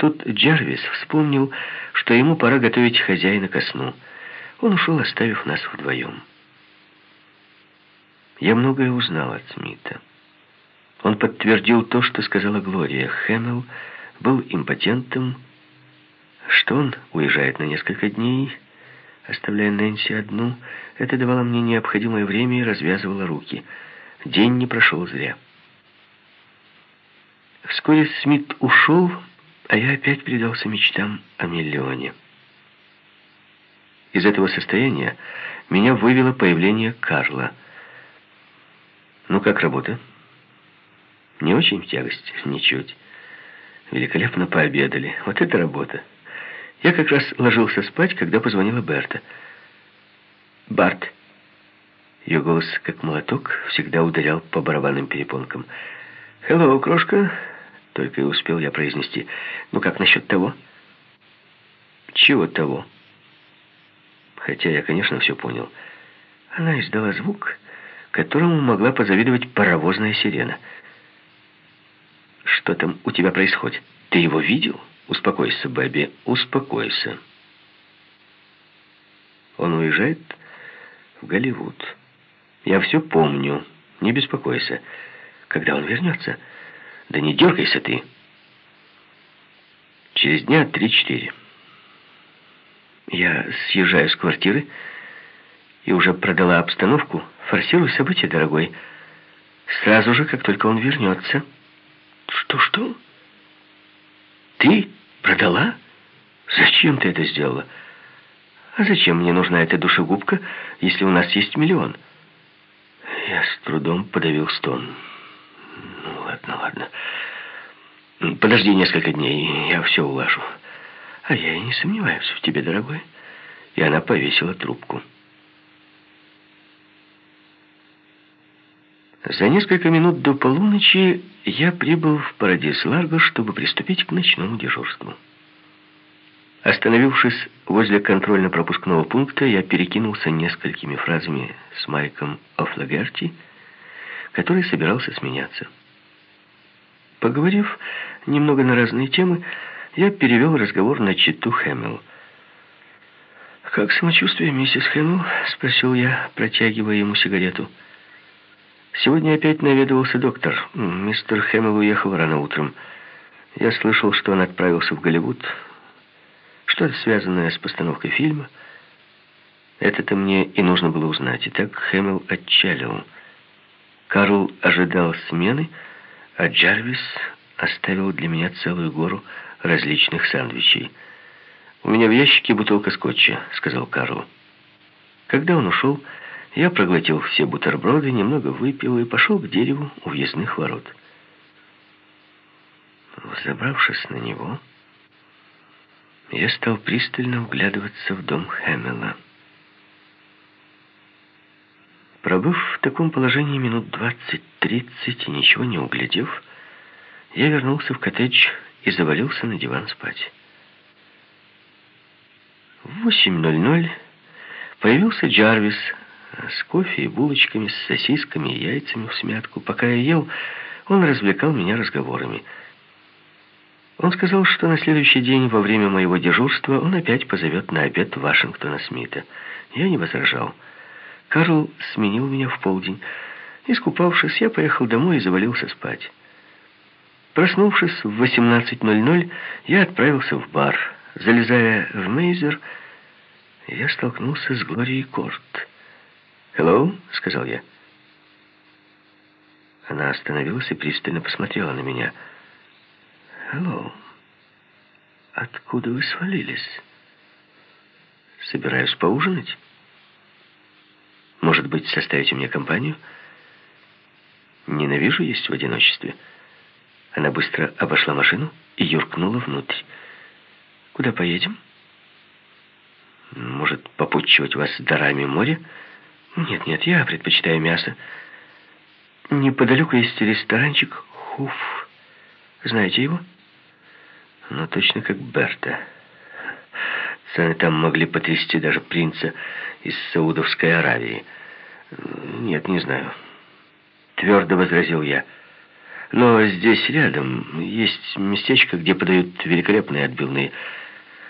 Тут Джервис вспомнил, что ему пора готовить хозяина ко сну. Он ушел, оставив нас вдвоем. Я многое узнал от Смита. Он подтвердил то, что сказала Глория. Хэмилл был импотентом, что он уезжает на несколько дней, оставляя Нэнси одну. Это давало мне необходимое время и развязывало руки. День не прошел зря. Вскоре Смит ушел, а я опять предался мечтам о миллионе. Из этого состояния меня вывело появление Карла. «Ну, как работа?» «Не очень в тягость, ничуть. Великолепно пообедали. Вот это работа!» Я как раз ложился спать, когда позвонила Берта. «Барт!» Ее голос, как молоток, всегда ударял по барабанным перепонкам. «Хеллоу, крошка!» Только и успел я произнести. «Ну как насчет того?» «Чего того?» Хотя я, конечно, все понял. Она издала звук, которому могла позавидовать паровозная сирена. «Что там у тебя происходит? Ты его видел?» «Успокойся, Бэби, успокойся». Он уезжает в Голливуд. Я все помню, не беспокойся. Когда он вернется? Да не дергайся ты. Через дня три-четыре. Я съезжаю с квартиры и уже продала обстановку. Форсирую события, дорогой. Сразу же, как только он вернется. Что-что? Ты продала? Зачем ты это сделала? А зачем мне нужна эта душегубка, если у нас есть миллион? Я с трудом подавил стон. Ну, ладно, ладно. Подожди несколько дней, я все улажу. А я и не сомневаюсь в тебе, дорогой. И она повесила трубку. За несколько минут до полуночи я прибыл в Парадис-Ларго, чтобы приступить к ночному дежурству. Остановившись возле контрольно-пропускного пункта, я перекинулся несколькими фразами с Майком Офлагерти, который собирался сменяться. Поговорив немного на разные темы, я перевел разговор на читу Хэмилл. «Как самочувствие, миссис Хэмилл?» — спросил я, протягивая ему сигарету. Сегодня опять наведывался доктор. Мистер Хэмилл уехал рано утром. Я слышал, что он отправился в Голливуд. Что-то связанное с постановкой фильма. Это-то мне и нужно было узнать. Итак, Хэмилл отчалил. Карл ожидал смены, а Джарвис оставил для меня целую гору различных сэндвичей. «У меня в ящике бутылка скотча», — сказал Карл. Когда он ушел, я проглотил все бутерброды, немного выпил и пошел к дереву у въездных ворот. Забравшись на него, я стал пристально вглядываться в дом Хэмилла. Пробыв в таком положении минут двадцать-тридцать и ничего не углядев, я вернулся в коттедж и завалился на диван спать. В 8.00 появился Джарвис с кофе и булочками, с сосисками и яйцами в смятку. Пока я ел, он развлекал меня разговорами. Он сказал, что на следующий день во время моего дежурства он опять позовет на обед Вашингтона Смита. Я не возражал. Карл сменил меня в полдень. Искупавшись, я поехал домой и завалился спать. Проснувшись в 18.00, я отправился в бар. Залезая в Мейзер, я столкнулся с Глорией Корт. «Hello», — сказал я. Она остановилась и пристально посмотрела на меня. «Hello. Откуда вы свалились?» «Собираюсь поужинать. Может быть, составите мне компанию?» «Ненавижу есть в одиночестве». Она быстро обошла машину и юркнула внутрь. «Куда поедем?» «Может, попутчивать вас дарами моря?» «Нет, нет, я предпочитаю мясо. Неподалеку есть ресторанчик Хуф. Знаете его?» «Ну, точно как Берта. Цены там могли потрясти даже принца из Саудовской Аравии. Нет, не знаю». Твердо возразил я. Но здесь рядом есть местечко, где подают великолепные отбивные.